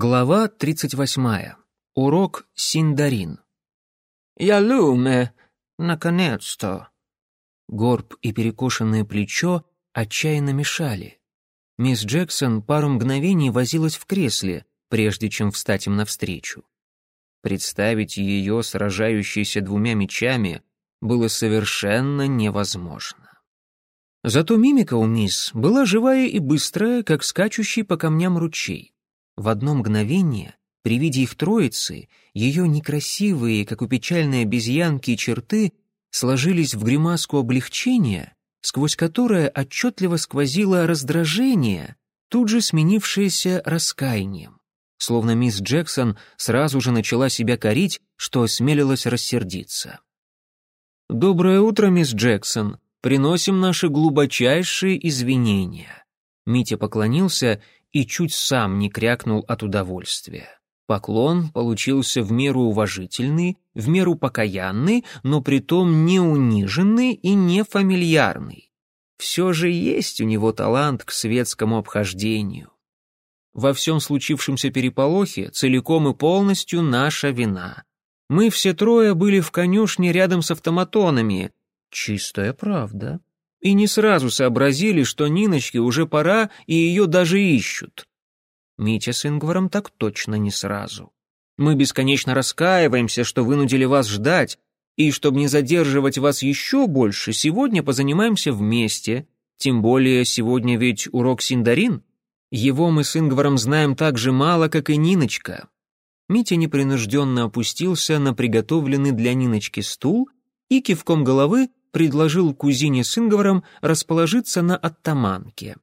Глава 38. Урок Синдарин. «Я люме! Наконец-то!» Горб и перекошенное плечо отчаянно мешали. Мисс Джексон пару мгновений возилась в кресле, прежде чем встать им навстречу. Представить ее, сражающейся двумя мечами, было совершенно невозможно. Зато мимика у мисс была живая и быстрая, как скачущий по камням ручей. В одно мгновение, при виде их троицы, ее некрасивые, как у печальной обезьянки, черты сложились в гримаску облегчения, сквозь которое отчетливо сквозило раздражение, тут же сменившееся раскаянием. Словно мисс Джексон сразу же начала себя корить, что осмелилась рассердиться. «Доброе утро, мисс Джексон. Приносим наши глубочайшие извинения». Митя поклонился и чуть сам не крякнул от удовольствия. Поклон получился в меру уважительный, в меру покаянный, но притом не униженный и не фамильярный. Все же есть у него талант к светскому обхождению. Во всем случившемся переполохе целиком и полностью наша вина. Мы все трое были в конюшне рядом с автоматонами. Чистая правда и не сразу сообразили, что Ниночке уже пора, и ее даже ищут. Митя с Ингваром так точно не сразу. Мы бесконечно раскаиваемся, что вынудили вас ждать, и, чтобы не задерживать вас еще больше, сегодня позанимаемся вместе. Тем более сегодня ведь урок Синдарин. Его мы с Ингваром знаем так же мало, как и Ниночка. Митя непринужденно опустился на приготовленный для Ниночки стул и кивком головы предложил кузине с Инговором расположиться на оттаманке.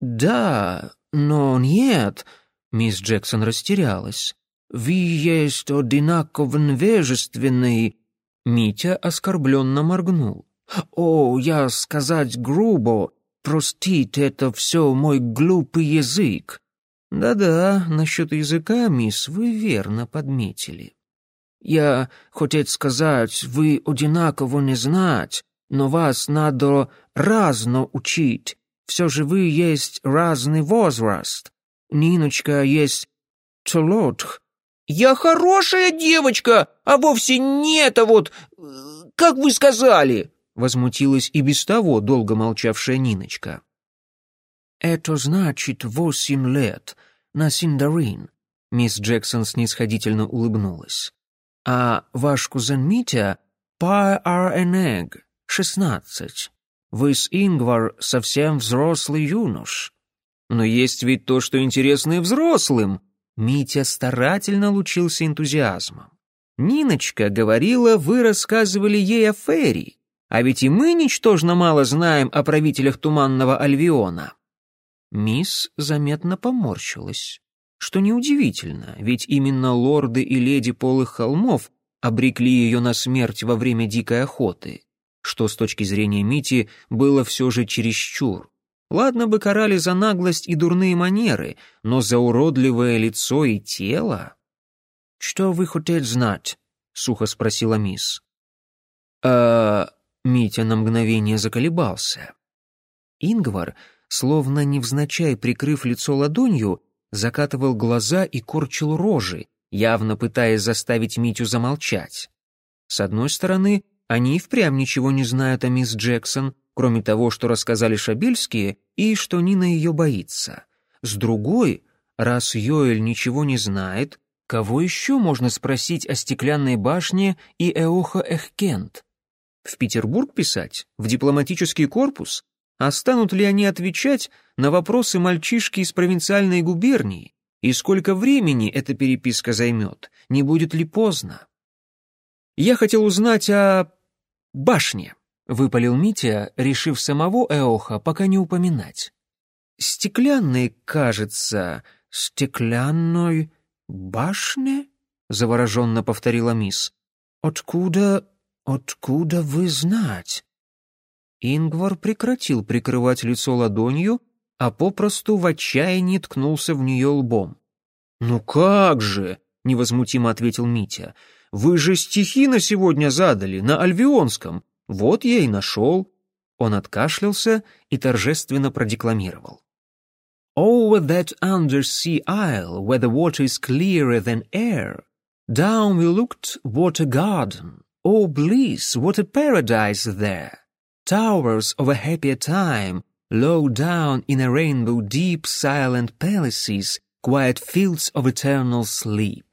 «Да, но нет», — мисс Джексон растерялась. «Вы есть одинаково невежественный...» Митя оскорбленно моргнул. «О, я сказать грубо. Простите, это все мой глупый язык». «Да-да, насчет языка, мисс, вы верно подметили». Я хотел сказать, вы одинаково не знать, но вас надо разно учить. Все же вы есть разный возраст. Ниночка есть Чолотх. Я хорошая девочка, а вовсе не это вот, как вы сказали, возмутилась и без того долго молчавшая Ниночка. Это значит восемь лет на Синдарин. Мисс Джексон снисходительно улыбнулась а ваш кузен Митя — Pie are an egg. Вы с Ингвар совсем взрослый юнош. Но есть ведь то, что интересно и взрослым. Митя старательно лучился энтузиазмом. Ниночка говорила, вы рассказывали ей о Ферри, а ведь и мы ничтожно мало знаем о правителях Туманного Альвиона. Мисс заметно поморщилась что неудивительно, ведь именно лорды и леди полых холмов обрекли ее на смерть во время дикой охоты, что с точки зрения Мити было все же чересчур. Ладно бы карали за наглость и дурные манеры, но за уродливое лицо и тело... «Что вы хотели знать?» — сухо спросила мисс. «А...» — Митя на мгновение заколебался. Ингвар, словно невзначай прикрыв лицо ладонью, закатывал глаза и корчил рожи, явно пытаясь заставить Митю замолчать. С одной стороны, они и впрямь ничего не знают о мисс Джексон, кроме того, что рассказали Шабельские, и что Нина ее боится. С другой, раз Йоэль ничего не знает, кого еще можно спросить о стеклянной башне и Эохо Эхкент? В Петербург писать? В дипломатический корпус? А станут ли они отвечать на вопросы мальчишки из провинциальной губернии? И сколько времени эта переписка займет? Не будет ли поздно? Я хотел узнать о башне, выпалил Митя, решив самого Эоха пока не упоминать. Стеклянной, кажется, стеклянной башне? завороженно повторила мисс. Откуда, откуда вы знать? Ингвар прекратил прикрывать лицо ладонью, а попросту в отчаянии ткнулся в нее лбом. «Ну как же!» — невозмутимо ответил Митя. «Вы же стихи на сегодня задали, на альвионском. Вот я и нашел». Он откашлялся и торжественно продекламировал. Over that undersea isle where the water is clearer than air, down we looked, what a garden, oh bliss, what a paradise there. Towers of a happier time, low down in a rainbow deep silent palaces, quiet fields of eternal sleep.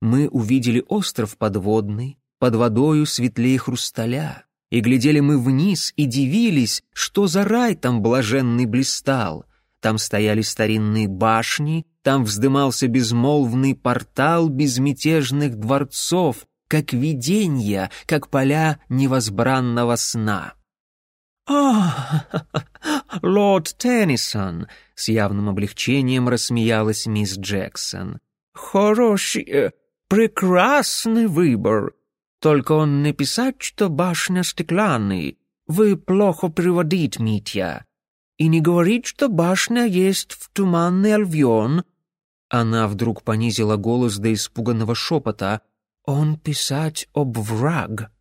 Мы увидели остров подводный, под водою светлее хрусталя, и глядели мы вниз и дивились, что за рай там блаженный блистал — там стояли старинные башни, там вздымался безмолвный портал безмятежных дворцов, как виденья, как поля невозбранного сна. «А, лорд Теннисон!» — с явным облегчением рассмеялась мисс Джексон. «Хороший, э, прекрасный выбор. Только он написать, что башня стеклянный. Вы плохо приводить, Митя. И не говорит, что башня есть в туманный Альвион. Она вдруг понизила голос до испуганного шепота. Он писать об враг.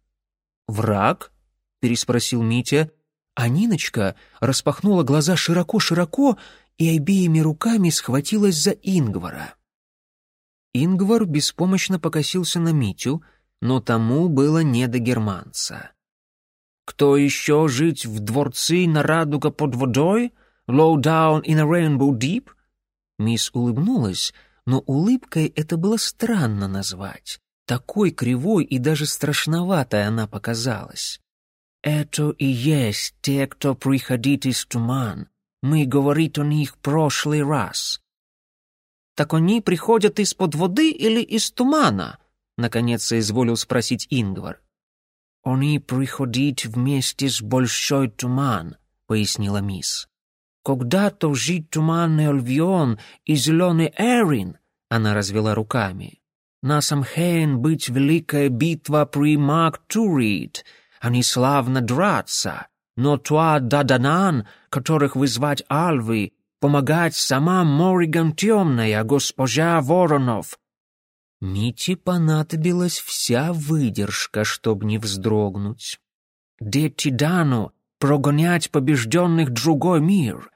«Враг?» — переспросил Митя. А Ниночка распахнула глаза широко-широко и обеими руками схватилась за Ингвара. Ингвар беспомощно покосился на Митю, но тому было не до германца. Кто еще жить в дворце на радуга под водой? Low down in a rainbow deep? Мисс улыбнулась, но улыбкой это было странно назвать. Такой кривой и даже страшноватой она показалась. «Это и есть те, кто приходит из туман. Мы говорит о них прошлый раз». «Так они приходят из-под воды или из тумана?» — наконец соизволил спросить Ингвар. «Они приходить вместе с большой туман», — пояснила мисс. «Когда-то жить туманный Альвион и зеленый Эрин», — она развела руками. «На Самхейн быть великая битва при Мактурит. Они славно драться, но Туа Даданан, которых вызвать Альвы, помогать сама Мориган Темная, госпожа Воронов, Мите понадобилась вся выдержка, чтобы не вздрогнуть. «Дети Дану прогонять побежденных другой мир!»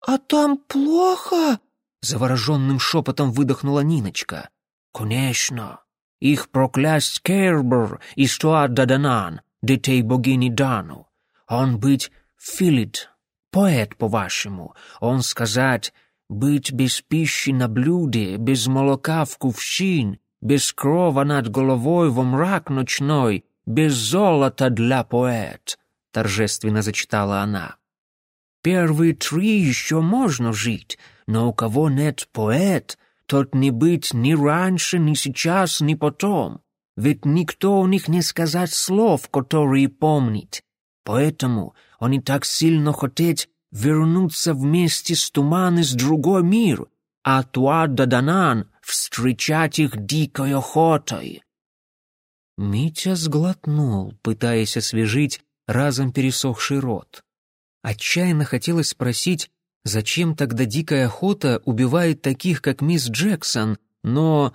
«А там плохо!» — завороженным шепотом выдохнула Ниночка. «Конечно! Их проклясть Кербер и Стуат Даданан, детей богини Дану. Он быть Филит, поэт, по-вашему. Он сказать быть без пищи на блюде, без молока в кувшин, без крова над головой во мрак ночной, без золота для поэт», — торжественно зачитала она. «Первые три еще можно жить, но у кого нет поэт, тот не быть ни раньше, ни сейчас, ни потом. Ведь никто у них не сказать слов, которые помнит. Поэтому они так сильно хотеть вернуться вместе с туман из другой мир, а Туада Данан встречать их дикой охотой. Митя сглотнул, пытаясь освежить разом пересохший рот. Отчаянно хотелось спросить, зачем тогда дикая охота убивает таких, как мисс Джексон, но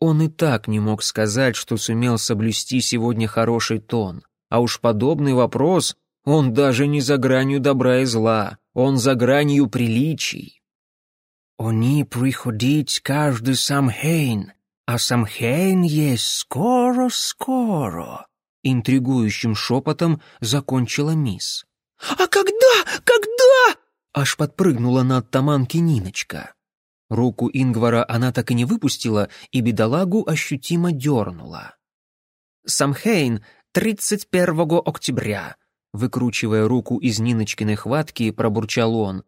он и так не мог сказать, что сумел соблюсти сегодня хороший тон. А уж подобный вопрос он даже не за гранью добра и зла, он за гранью приличий. «Они приходить каждый Самхейн, а Самхейн есть скоро-скоро», интригующим шепотом закончила мисс. «А когда? Когда?» Аж подпрыгнула на оттаманке Ниночка. Руку Ингвара она так и не выпустила, и бедолагу ощутимо дернула. «Самхейн, 31 октября», Выкручивая руку из Ниночкиной хватки, пробурчал он.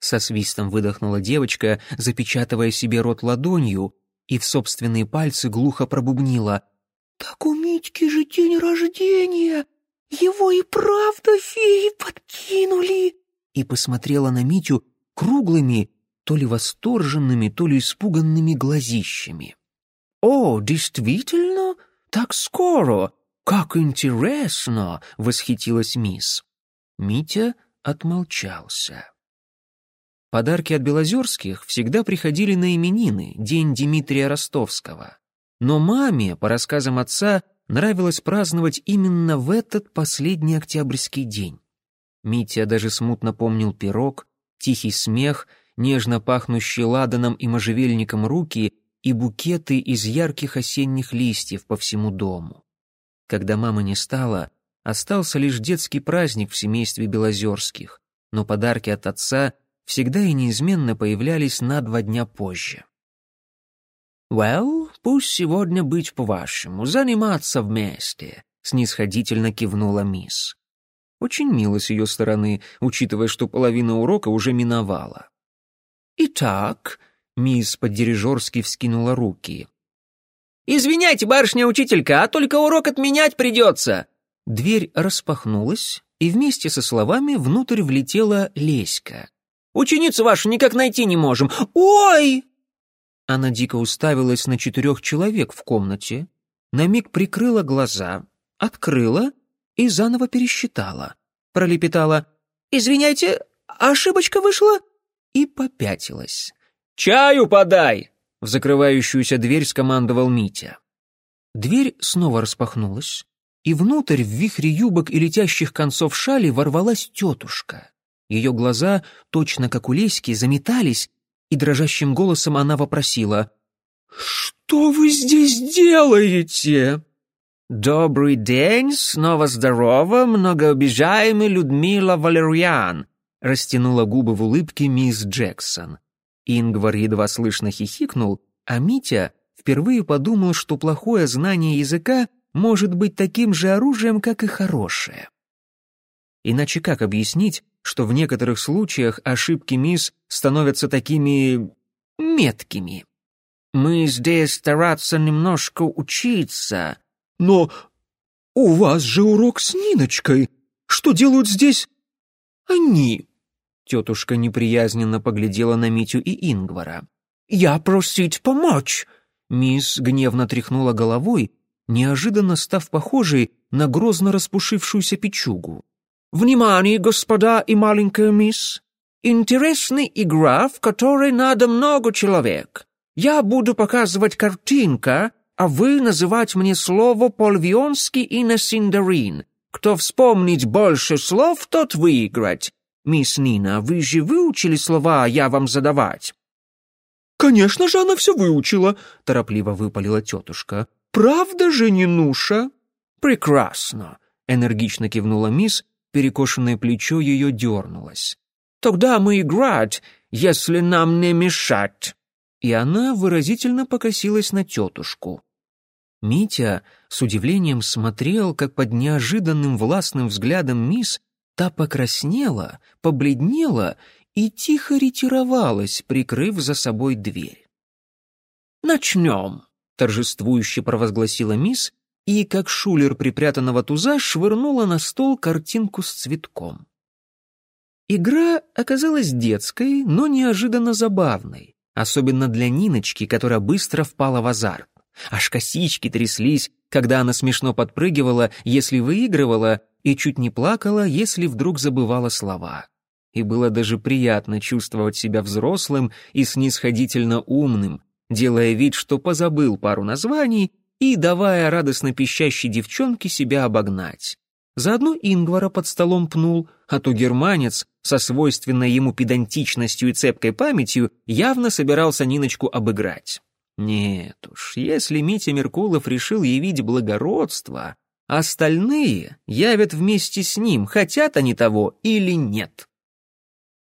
Со свистом выдохнула девочка, запечатывая себе рот ладонью, и в собственные пальцы глухо пробубнила. «Так у Митьки же день рождения! Его и правда феи подкинули!» И посмотрела на Митю круглыми, то ли восторженными, то ли испуганными глазищами. «О, действительно? Так скоро? «Как интересно!» — восхитилась мисс. Митя отмолчался. Подарки от Белозерских всегда приходили на именины, день Дмитрия Ростовского. Но маме, по рассказам отца, нравилось праздновать именно в этот последний октябрьский день. Митя даже смутно помнил пирог, тихий смех, нежно пахнущие ладаном и можжевельником руки и букеты из ярких осенних листьев по всему дому. Когда мамы не стало, остался лишь детский праздник в семействе Белозерских, но подарки от отца всегда и неизменно появлялись на два дня позже. «Well, пусть сегодня быть по-вашему, заниматься вместе», — снисходительно кивнула мисс. Очень мило с ее стороны, учитывая, что половина урока уже миновала. «Итак», — мисс по-дирижерски вскинула руки. «Извиняйте, барышня-учителька, а только урок отменять придется!» Дверь распахнулась, и вместе со словами внутрь влетела Леська. «Ученицу вашу никак найти не можем! Ой!» Она дико уставилась на четырех человек в комнате, на миг прикрыла глаза, открыла и заново пересчитала. Пролепетала «Извиняйте, ошибочка вышла?» и попятилась. «Чаю подай!» — в закрывающуюся дверь скомандовал Митя. Дверь снова распахнулась, и внутрь в вихре юбок и летящих концов шали ворвалась тетушка. Ее глаза, точно как у Леськи, заметались, и дрожащим голосом она вопросила «Что вы здесь делаете?» «Добрый день, снова здорово, многообижаемый Людмила Валерьян», растянула губы в улыбке мисс Джексон. Ингвар едва слышно хихикнул, а Митя впервые подумал, что плохое знание языка может быть таким же оружием, как и хорошее. Иначе как объяснить, что в некоторых случаях ошибки мисс становятся такими... меткими? «Мы здесь стараться немножко учиться», но у вас же урок с Ниночкой. Что делают здесь они?» Тетушка неприязненно поглядела на Митю и Ингвара. «Я просить помочь!» Мисс гневно тряхнула головой, неожиданно став похожей на грозно распушившуюся печугу. «Внимание, господа и маленькая мисс! Интересная игра, в которой надо много человек. Я буду показывать картинка, а вы называть мне слово по-львионски и на синдарин. Кто вспомнить больше слов, тот выиграть. Мисс Нина, вы же выучили слова я вам задавать?» «Конечно же она все выучила», — торопливо выпалила тетушка. «Правда же, Нинуша?» «Прекрасно», — энергично кивнула мисс, перекошенное плечо ее дернулось. «Тогда мы играть, если нам не мешать» и она выразительно покосилась на тетушку. Митя с удивлением смотрел, как под неожиданным властным взглядом мисс та покраснела, побледнела и тихо ретировалась, прикрыв за собой дверь. «Начнем», — торжествующе провозгласила мисс, и, как шулер припрятанного туза, швырнула на стол картинку с цветком. Игра оказалась детской, но неожиданно забавной особенно для Ниночки, которая быстро впала в азарт. Аж косички тряслись, когда она смешно подпрыгивала, если выигрывала, и чуть не плакала, если вдруг забывала слова. И было даже приятно чувствовать себя взрослым и снисходительно умным, делая вид, что позабыл пару названий и давая радостно пищащей девчонке себя обогнать. Заодно Ингвара под столом пнул, а то германец со свойственной ему педантичностью и цепкой памятью явно собирался Ниночку обыграть. Нет уж, если Митя Меркулов решил явить благородство, остальные явят вместе с ним, хотят они того или нет.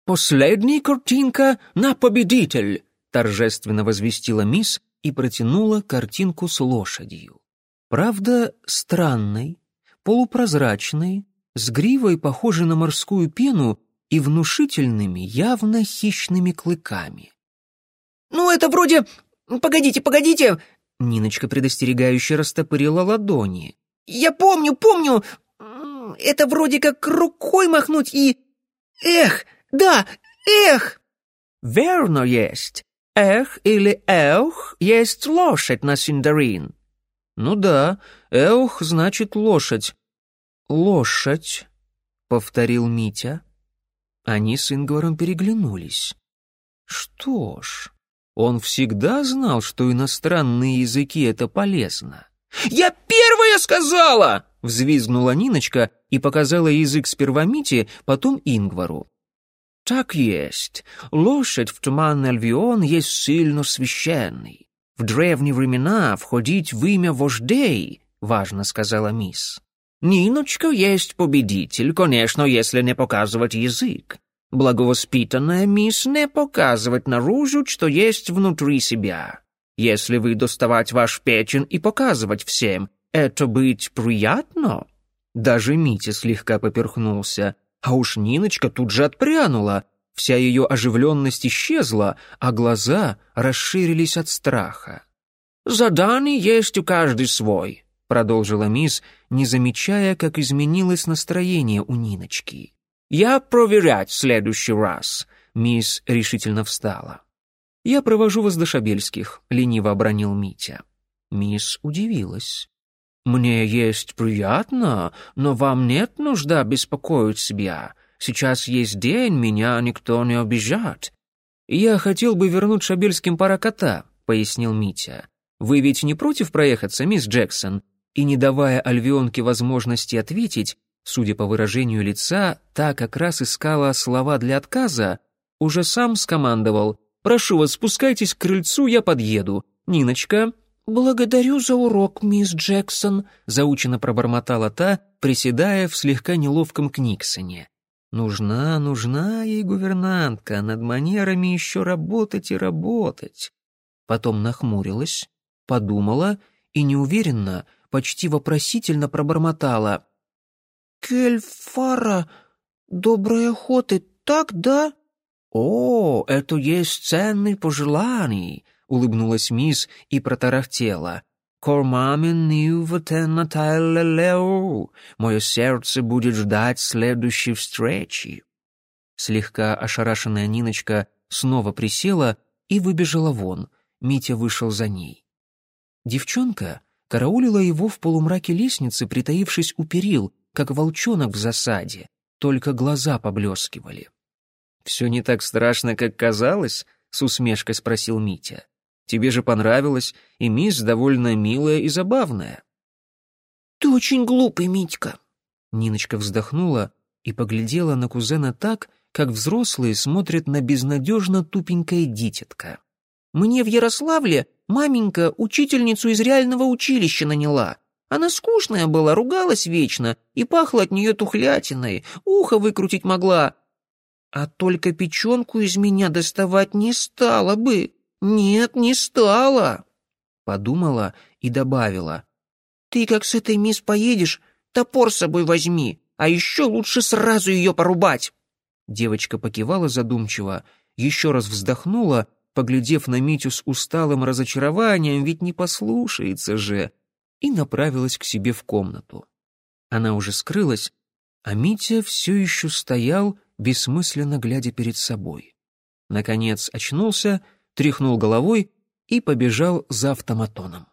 «Последняя картинка на победитель!» торжественно возвестила мисс и протянула картинку с лошадью. Правда, странной, полупрозрачной, с гривой, похожей на морскую пену, и внушительными, явно хищными клыками. «Ну, это вроде... Погодите, погодите!» Ниночка предостерегающе растопырила ладони. «Я помню, помню! Это вроде как рукой махнуть и... Эх, да, эх!» «Верно есть. Эх или эх есть лошадь на синдарин». «Ну да, эх значит лошадь». «Лошадь», — повторил Митя. Они с Ингваром переглянулись. Что ж, он всегда знал, что иностранные языки — это полезно. «Я первая сказала!» — взвизгнула Ниночка и показала язык сперва Мите, потом Ингвару. «Так есть. Лошадь в туманный Альвион есть сильно священный. В древние времена входить в имя вождей», — важно сказала мисс. «Ниночка есть победитель, конечно, если не показывать язык. Благовоспитанная мисс не показывать наружу, что есть внутри себя. Если вы доставать ваш печень и показывать всем, это быть приятно?» Даже Митя слегка поперхнулся, а уж Ниночка тут же отпрянула. Вся ее оживленность исчезла, а глаза расширились от страха. «Заданий есть у каждой свой», — продолжила мисс, не замечая, как изменилось настроение у Ниночки. «Я проверять в следующий раз», — мисс решительно встала. «Я провожу вас до Шабельских», — лениво обронил Митя. Мисс удивилась. «Мне есть приятно, но вам нет нужда беспокоить себя. Сейчас есть день, меня никто не обижает». «Я хотел бы вернуть Шабельским пара кота», — пояснил Митя. «Вы ведь не против проехаться, мисс Джексон?» И, не давая Альвионке возможности ответить, судя по выражению лица, та как раз искала слова для отказа, уже сам скомандовал «Прошу вас, спускайтесь к крыльцу, я подъеду. Ниночка, «Благодарю за урок, мисс Джексон», — заучено пробормотала та, приседая в слегка неловком книксоне. «Нужна, нужна ей гувернантка, над манерами еще работать и работать». Потом нахмурилась, подумала и неуверенно, почти вопросительно пробормотала. «Кельфара, доброй охоты, так, да?» «О, это есть ценный пожеланий», улыбнулась мисс и протарахтела. «Кормамин лео. Мое сердце будет ждать следующей встречи». Слегка ошарашенная Ниночка снова присела и выбежала вон. Митя вышел за ней. Девчонка караулила его в полумраке лестницы, притаившись у перил, как волчонок в засаде, только глаза поблескивали. «Все не так страшно, как казалось?» — с усмешкой спросил Митя. Тебе же понравилось, и мисс довольно милая и забавная». «Ты очень глупый, Митька». Ниночка вздохнула и поглядела на кузена так, как взрослые смотрят на безнадежно тупенькое дитятка. «Мне в Ярославле маменька учительницу из реального училища наняла. Она скучная была, ругалась вечно и пахла от нее тухлятиной, ухо выкрутить могла. А только печенку из меня доставать не стала бы. «Нет, не стала», — подумала и добавила. «Ты как с этой мисс поедешь, топор с собой возьми, а еще лучше сразу ее порубать». Девочка покивала задумчиво, еще раз вздохнула, поглядев на Митю с усталым разочарованием, ведь не послушается же, и направилась к себе в комнату. Она уже скрылась, а Митя все еще стоял, бессмысленно глядя перед собой. Наконец очнулся — тряхнул головой и побежал за автоматоном.